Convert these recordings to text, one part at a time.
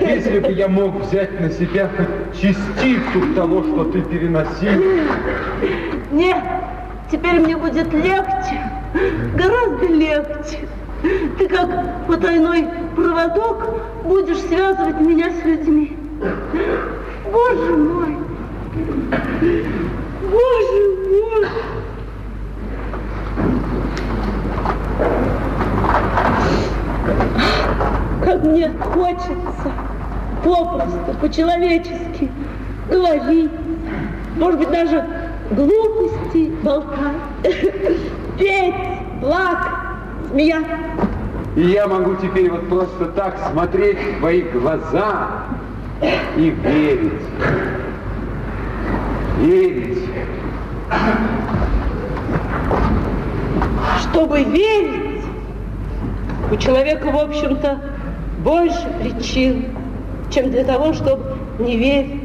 Если бы я мог взять на себя хоть частицу того, что ты переносил. Нет, теперь мне будет легче, гораздо легче. Ты как потайной проводок будешь связывать меня с людьми. Боже мой! Боже мой! Как мне хочется попросту, по-человечески говорить, может быть, даже глупости болтать, петь, плакать, смеяться. И я могу теперь вот просто так смотреть в твои глаза и верить. Верить. Чтобы верить, у человека, в общем-то, больше причин, чем для того, чтобы не верить.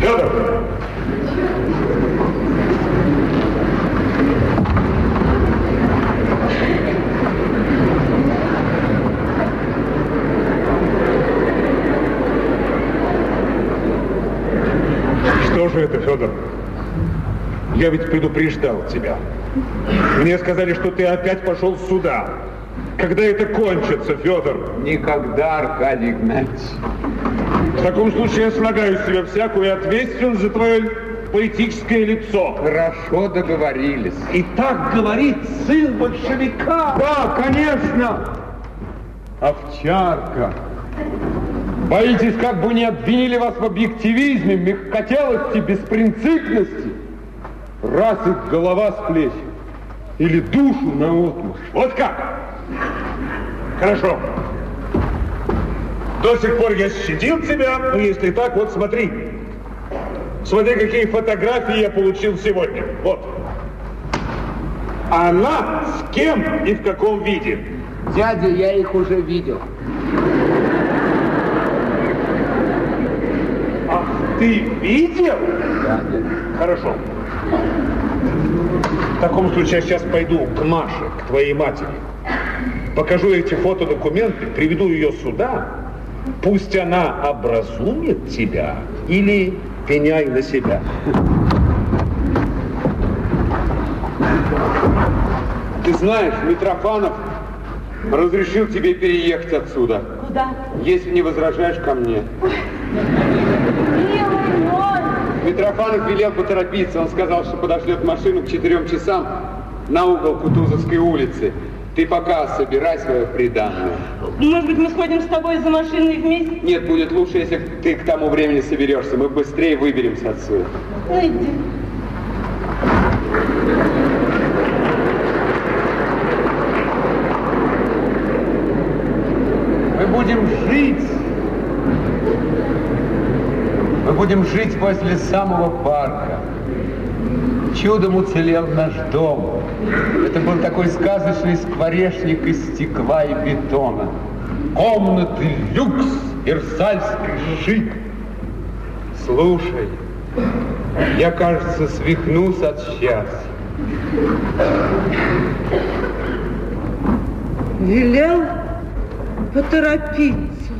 Федор! Что же это, Федор? Я ведь предупреждал тебя. Мне сказали, что ты опять пошел сюда. Когда это кончится, Федор? Никогда, Аркадий Игнатьевич. В таком случае я слагаю с себя всякую ответственность за твое политическое лицо. Хорошо договорились. И так говорит сын большевика. Да, конечно. Овчарка. Боитесь, как бы не обвинили вас в объективизме, мягкотелости, беспринципности? Раз их голова с плеч. Или душу на отмух. Вот как? Хорошо. До сих пор я щадил тебя, но если так, вот смотри. Смотри, какие фотографии я получил сегодня. Вот. Она с кем и в каком виде? Дядя, я их уже видел. Ах, ты видел? Да, дядя. Хорошо. В таком случае я сейчас пойду к Маше, к твоей матери. Покажу эти фотодокументы, приведу ее сюда. Пусть она образумит тебя или пеняй на себя. Ты знаешь, Митрофанов разрешил тебе переехать отсюда. Куда? Если не возражаешь ко мне. Милый мой! Митрофанов велел поторопиться. Он сказал, что подошлет машину к четырем часам на угол Кутузовской улицы. Ты пока собирай свое приданное. Может быть, мы сходим с тобой за машиной вместе? Нет, будет лучше, если ты к тому времени соберешься. Мы быстрее выберемся отсюда. Ну, иди. Мы будем жить. Мы будем жить возле самого парка. Чудом уцелел наш дом. Это был такой сказочный скворечник из стекла и бетона. Комнаты люкс, версальский шик. Слушай, я, кажется, свихнусь от счастья. Велел поторопиться.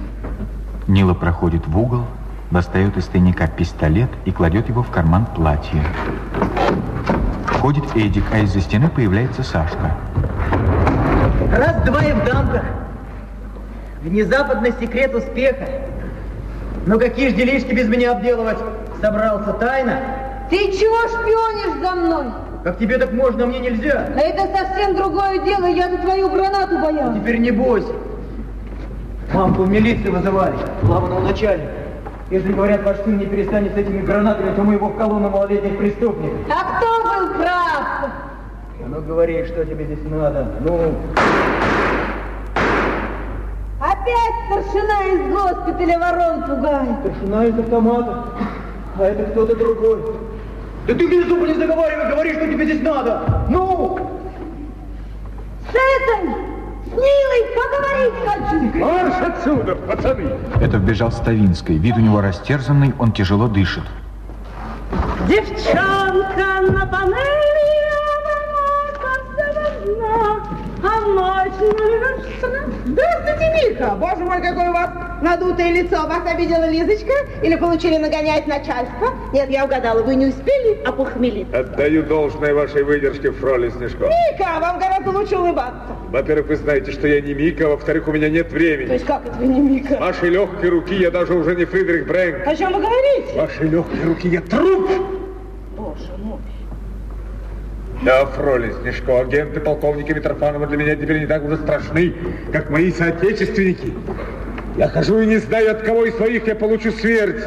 Нила проходит в угол, достает из тайника пистолет и кладет его в карман платья. Входит Эдик, а из-за стены появляется Сашка. Раз-два и в дамках. Внезапный секрет успеха. Ну какие ж делишки без меня обделывать? Собрался тайно? Ты чего шпионишь за мной? Как тебе так можно, а мне нельзя? Это совсем другое дело, я за твою гранату боялась. Теперь не бойся. Мамку в милицию вызывали, главного начальника. Если, говорят, ваш сын не перестанет с этими гранатами, то мы его в колонну малолетних преступников. А кто был прав? А ну говори, что тебе здесь надо. Ну, Опять старшина из госпиталя ворон пугает. старшина из автомата. А это кто-то другой. Да ты мне зубы не заговаривай, говори, что тебе здесь надо. Ну! С этой, с Нилой поговорить хочу. Марш отсюда, пацаны! Это вбежал Ставинский. Вид у него растерзанный, он тяжело дышит. Девчонка на панели, она а ночь не. Да, Мика, боже мой, какое у вас надутое лицо. Вас обидела Лизочка или получили нагонять начальство? Нет, я угадала, вы не успели опохмелиться. Отдаю должное вашей выдержке, фроли Снежко. Мика, вам гораздо лучше улыбаться. Во-первых, вы знаете, что я не Мика, а во-вторых, у меня нет То времени. есть как это вы не Мика? Вашей легкой руки я даже уже не Фридрих Брэнк. О чем вы говорите? Вашей легкой руки я труп. Боже мой. Да, фроли Снежко, агенты полковника Митрофанова для меня теперь не так уже страшны, как мои соотечественники. Я хожу и не знаю, от кого из своих я получу смерть.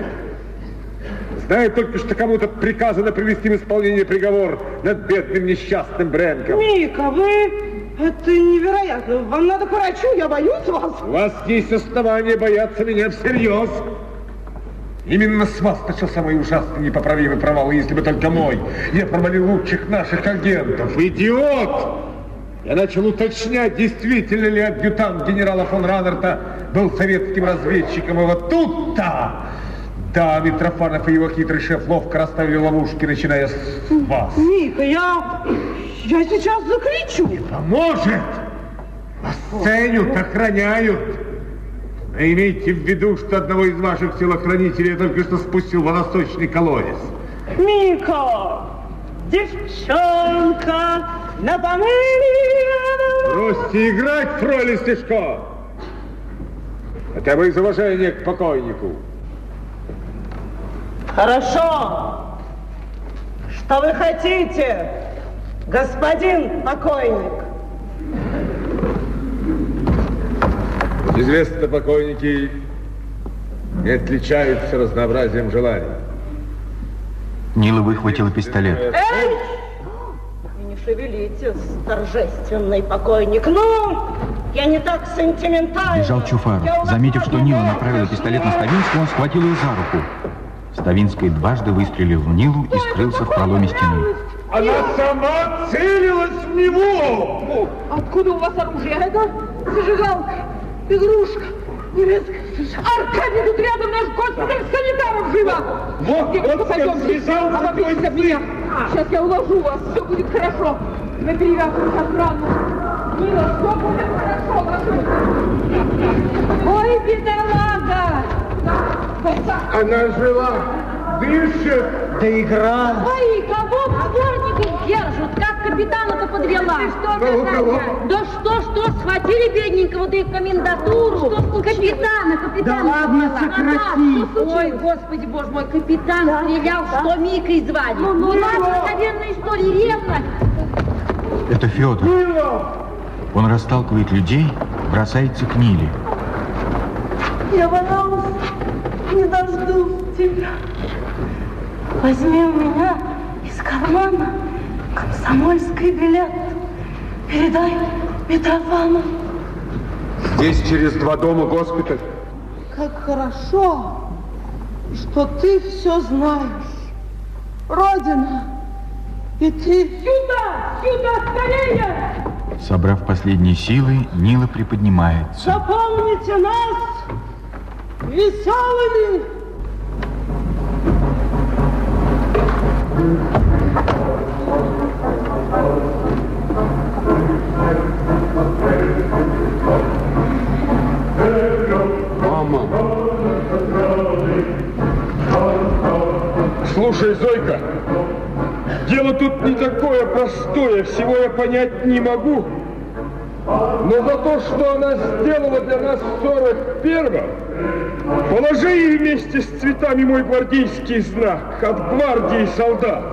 Знаю только, что кому-то приказано привести в исполнение приговор над бедным несчастным Брэнком. Мика, вы... Это невероятно. Вам надо к врачу, я боюсь вас. У вас есть основания бояться меня всерьез. Именно с вас начался мой ужасный непоправимый провал, если бы только мой. Я провалил лучших наших агентов. Идиот! Я начал уточнять, действительно ли адъютант генерала фон Раннерта был советским разведчиком. И вот тут-то... Да, Митрофанов и его хитрый шеф ловко расставили ловушки, начиная с вас. Мика, я... Я сейчас закричу. Поможет! Вас ценят, охраняют. Но имейте в виду, что одного из ваших телохранителей я только что спустил водосточный колодец. Мика, девчонка, на помыли. Бросьте играть, фроли Стешко! Хотя бы из уважения к покойнику. Хорошо. Что вы хотите, господин покойник? Известно, покойники не отличаются разнообразием желаний. Нила выхватила пистолет. Эй! Шевелитесь, торжественный покойник. Ну, я не так сентиментальна. Бежал Чуфаров. Заметив, что Нила направила пистолет на Ставинского, он схватил ее за руку. Ставинский дважды выстрелил в Нилу и скрылся в проломе стены. Она сама целилась в него! Откуда у вас оружие? Это зажигалка, игрушка, немецкая. Аркадий, тут рядом наш госпиталь санитаров живо! Вот, вот Обопритесь твой об меня. Сейчас я уложу вас, все будет хорошо. Мы перевязываем охрану. Нина, все будет хорошо, прошу. Ой, бедолага! Она жила, дышит. Доиграл. Ой, кого в сборниках держат? Капитана-то подвела? Кого, кого? Да что, что, схватили бедненького, да и в комендатуру. Что случилось? Капитана, капитана. Да ладно, сократи. Ага, что случилось? Ой, господи, боже мой, капитан стрелял, что Микой звали. Ну, ну, ладно, наверное, история ревность. Это Федор. Он расталкивает людей, бросается к Ниле. Я боялась, не дождусь тебя. Возьми у меня из кармана комсомольский билет. Передай Митрофану. Здесь через два дома госпиталь. Как хорошо, что ты все знаешь. Родина, и ты... Сюда! Сюда, скорее! Собрав последние силы, Нила приподнимается. Запомните нас Веселыми! Простое, всего я понять не могу. Но за то, что она сделала для нас в 41-м, положи ей вместе с цветами мой гвардейский знак от гвардии солдат.